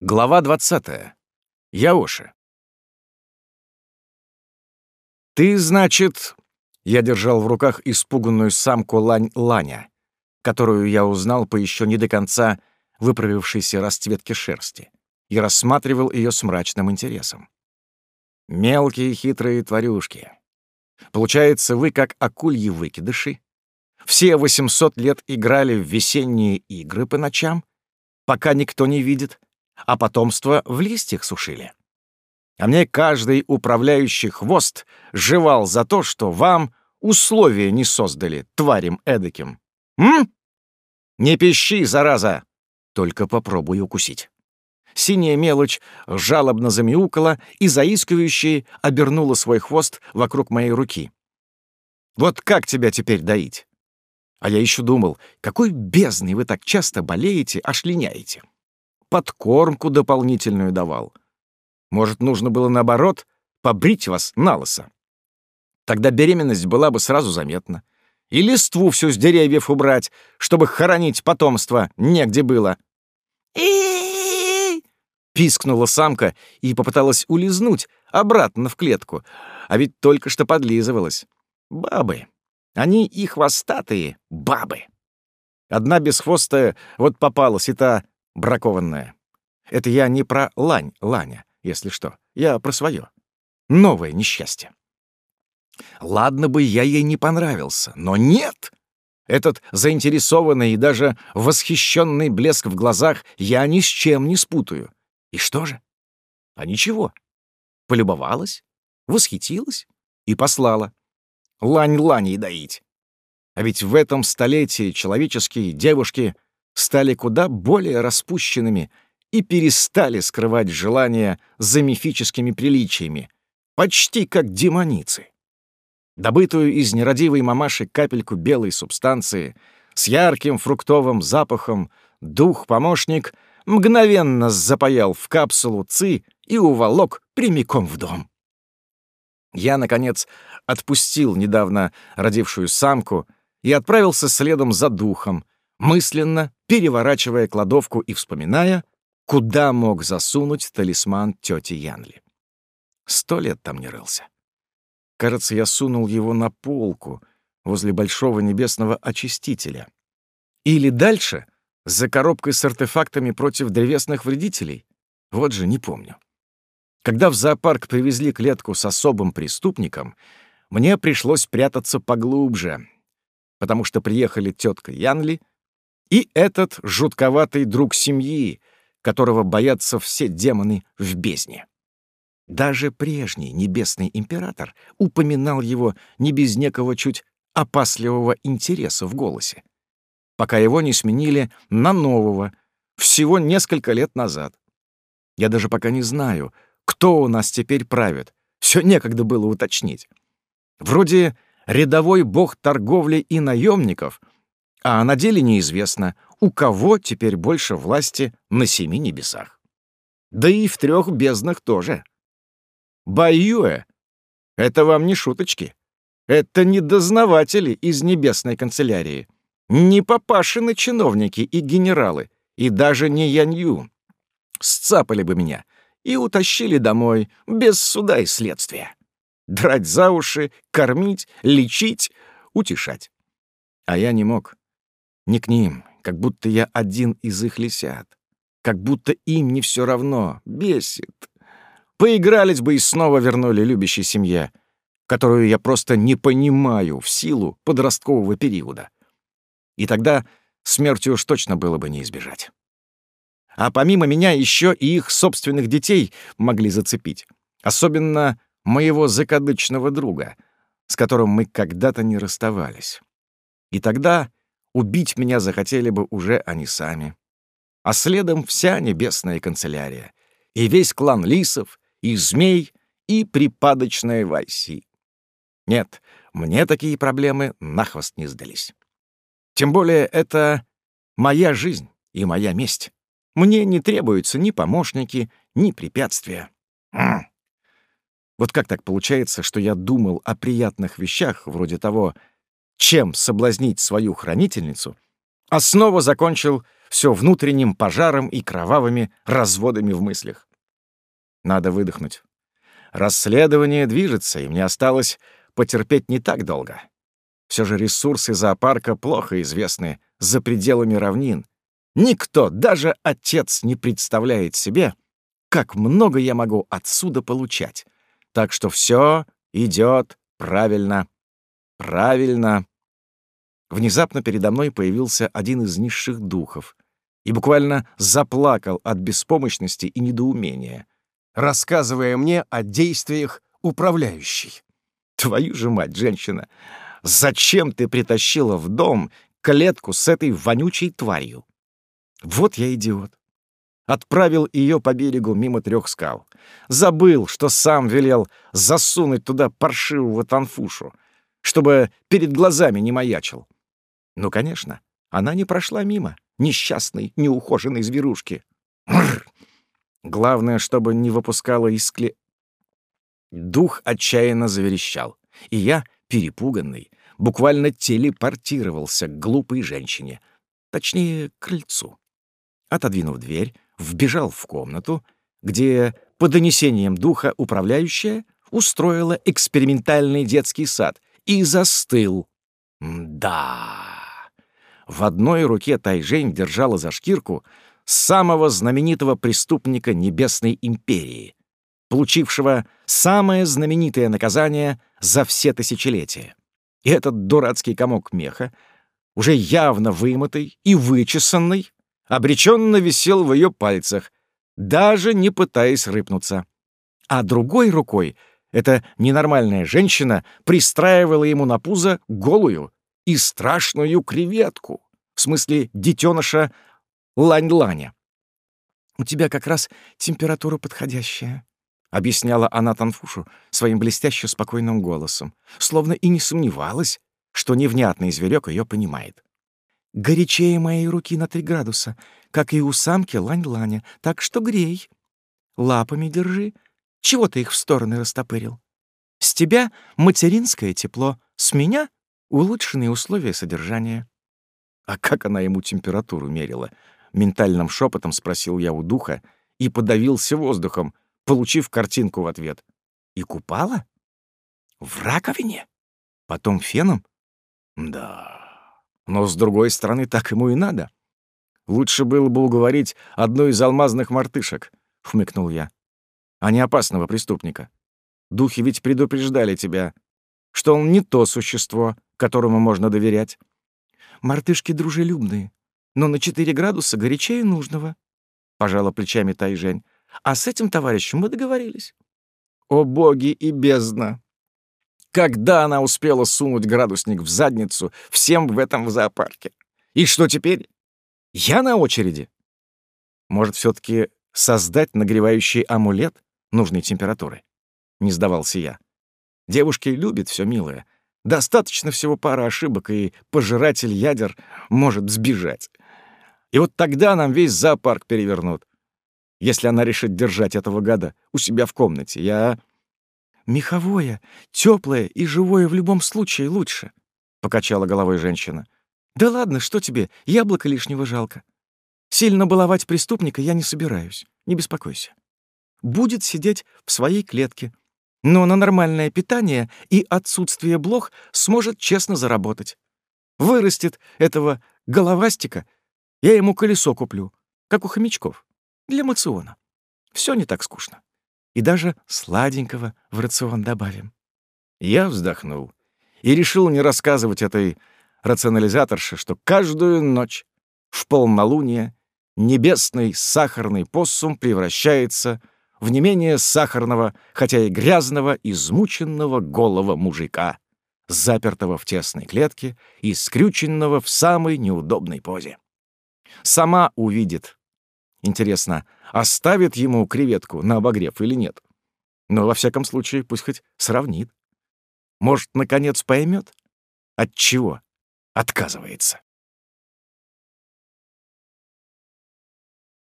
Глава 20. Яоши. «Ты, значит...» Я держал в руках испуганную самку лань-ланя, которую я узнал по еще не до конца выправившейся расцветке шерсти, и рассматривал ее с мрачным интересом. Мелкие хитрые тварюшки. Получается, вы как акульи выкидыши. Все 800 лет играли в весенние игры по ночам, пока никто не видит, а потомство в листьях сушили. А мне каждый управляющий хвост жевал за то, что вам условия не создали, тварям эдаким. М? Не пищи, зараза! Только попробуй укусить. Синяя мелочь жалобно замяукала и заискивающе обернула свой хвост вокруг моей руки. Вот как тебя теперь доить? А я еще думал, какой бездной вы так часто болеете, аж линяете подкормку дополнительную давал. Может, нужно было, наоборот, побрить вас на лысо. Тогда беременность была бы сразу заметна. И листву всю с деревьев убрать, чтобы хоронить потомство негде было. пискнула самка и попыталась улизнуть обратно в клетку, а ведь только что подлизывалась. Бабы. Они и хвостатые бабы. Одна бесхвостая вот попалась, и та бракованная. Это я не про лань, Ланя, если что. Я про свое. Новое несчастье. Ладно бы я ей не понравился, но нет! Этот заинтересованный и даже восхищенный блеск в глазах я ни с чем не спутаю. И что же? А ничего. Полюбовалась, восхитилась и послала. Лань ланей доить. А ведь в этом столетии человеческие девушки стали куда более распущенными и перестали скрывать желания за мифическими приличиями, почти как демоницы. Добытую из нерадивой мамаши капельку белой субстанции с ярким фруктовым запахом дух-помощник мгновенно запаял в капсулу ЦИ и уволок прямиком в дом. Я, наконец, отпустил недавно родившую самку и отправился следом за духом, мысленно переворачивая кладовку и вспоминая, куда мог засунуть талисман тети Янли. Сто лет там не рылся. Кажется, я сунул его на полку возле большого небесного очистителя. Или дальше, за коробкой с артефактами против древесных вредителей. Вот же, не помню. Когда в зоопарк привезли клетку с особым преступником, мне пришлось прятаться поглубже, потому что приехали тетка Янли — и этот жутковатый друг семьи, которого боятся все демоны в бездне. Даже прежний небесный император упоминал его не без некого чуть опасливого интереса в голосе, пока его не сменили на нового, всего несколько лет назад. Я даже пока не знаю, кто у нас теперь правит, все некогда было уточнить. Вроде рядовой бог торговли и наемников — а на деле неизвестно, у кого теперь больше власти на семи небесах. Да и в трех безднах тоже. Баюэ — это вам не шуточки. Это не дознаватели из небесной канцелярии, не папашины чиновники и генералы, и даже не Янью. Сцапали бы меня и утащили домой без суда и следствия. Драть за уши, кормить, лечить, утешать. А я не мог. Не к ним, как будто я один из их лисят. Как будто им не все равно. Бесит. Поигрались бы и снова вернули любящей семье, которую я просто не понимаю в силу подросткового периода. И тогда смерти уж точно было бы не избежать. А помимо меня еще и их собственных детей могли зацепить. Особенно моего закадычного друга, с которым мы когда-то не расставались. И тогда Убить меня захотели бы уже они сами. А следом вся небесная канцелярия. И весь клан лисов, и змей, и припадочная Вайси. Нет, мне такие проблемы нахвост не сдались. Тем более это моя жизнь и моя месть. Мне не требуются ни помощники, ни препятствия. Вот как так получается, что я думал о приятных вещах, вроде того, чем соблазнить свою хранительницу, а снова закончил все внутренним пожаром и кровавыми разводами в мыслях. Надо выдохнуть. Расследование движется, и мне осталось потерпеть не так долго. Все же ресурсы зоопарка плохо известны за пределами равнин. Никто, даже отец, не представляет себе, как много я могу отсюда получать. Так что все идет правильно. Правильно. Внезапно передо мной появился один из низших духов и буквально заплакал от беспомощности и недоумения, рассказывая мне о действиях управляющей. Твою же мать, женщина! Зачем ты притащила в дом клетку с этой вонючей тварью? Вот я идиот. Отправил ее по берегу мимо трех скал. Забыл, что сам велел засунуть туда паршивого танфушу, чтобы перед глазами не маячил. Ну, конечно, она не прошла мимо несчастной, неухоженной зверушки. Бррр. Главное, чтобы не выпускала из. Дух отчаянно заверещал, и я, перепуганный, буквально телепортировался к глупой женщине, точнее, к крыльцу. Отодвинув дверь, вбежал в комнату, где, по донесениям духа, управляющая устроила экспериментальный детский сад и застыл. Да. В одной руке Тайжень держала за шкирку самого знаменитого преступника Небесной империи, получившего самое знаменитое наказание за все тысячелетия. И этот дурацкий комок меха, уже явно вымытый и вычесанный, обреченно висел в ее пальцах, даже не пытаясь рыпнуться. А другой рукой эта ненормальная женщина пристраивала ему на пузо голую и страшную креветку, в смысле детеныша лань-ланя. «У тебя как раз температура подходящая», — объясняла она Танфушу своим блестяще спокойным голосом, словно и не сомневалась, что невнятный зверек ее понимает. «Горячее моей руки на три градуса, как и у самки лань-ланя, так что грей. Лапами держи. Чего ты их в стороны растопырил? С тебя материнское тепло, с меня — улучшенные условия содержания». А как она ему температуру мерила? Ментальным шепотом спросил я у духа и подавился воздухом, получив картинку в ответ. И купала? В раковине? Потом феном? Да. Но, с другой стороны, так ему и надо. Лучше было бы уговорить одну из алмазных мартышек, — хмыкнул я. А не опасного преступника. Духи ведь предупреждали тебя, что он не то существо, которому можно доверять. Мартышки дружелюбные, но на 4 градуса горячее нужного», — пожала плечами Тайжень. «А с этим товарищем мы договорились». «О боги и бездна!» Когда она успела сунуть градусник в задницу всем в этом зоопарке? И что теперь? Я на очереди? Может, все таки создать нагревающий амулет нужной температуры? Не сдавался я. Девушки любят все милое, Достаточно всего пары ошибок, и пожиратель ядер может сбежать. И вот тогда нам весь зоопарк перевернут. Если она решит держать этого гада у себя в комнате, я... «Меховое, теплое и живое в любом случае лучше», — покачала головой женщина. «Да ладно, что тебе, яблоко лишнего жалко. Сильно баловать преступника я не собираюсь, не беспокойся. Будет сидеть в своей клетке, но на нормальное питание и отсутствие блох сможет честно заработать. Вырастет этого головастика, я ему колесо куплю, как у хомячков, для мациона. Все не так скучно. И даже сладенького в рацион добавим. Я вздохнул и решил не рассказывать этой рационализаторше, что каждую ночь в полнолуние небесный сахарный поссум превращается в в не менее сахарного, хотя и грязного, измученного голого мужика, запертого в тесной клетке и скрюченного в самой неудобной позе. Сама увидит. Интересно, оставит ему креветку на обогрев или нет? Но во всяком случае пусть хоть сравнит. Может, наконец поймет, от чего отказывается.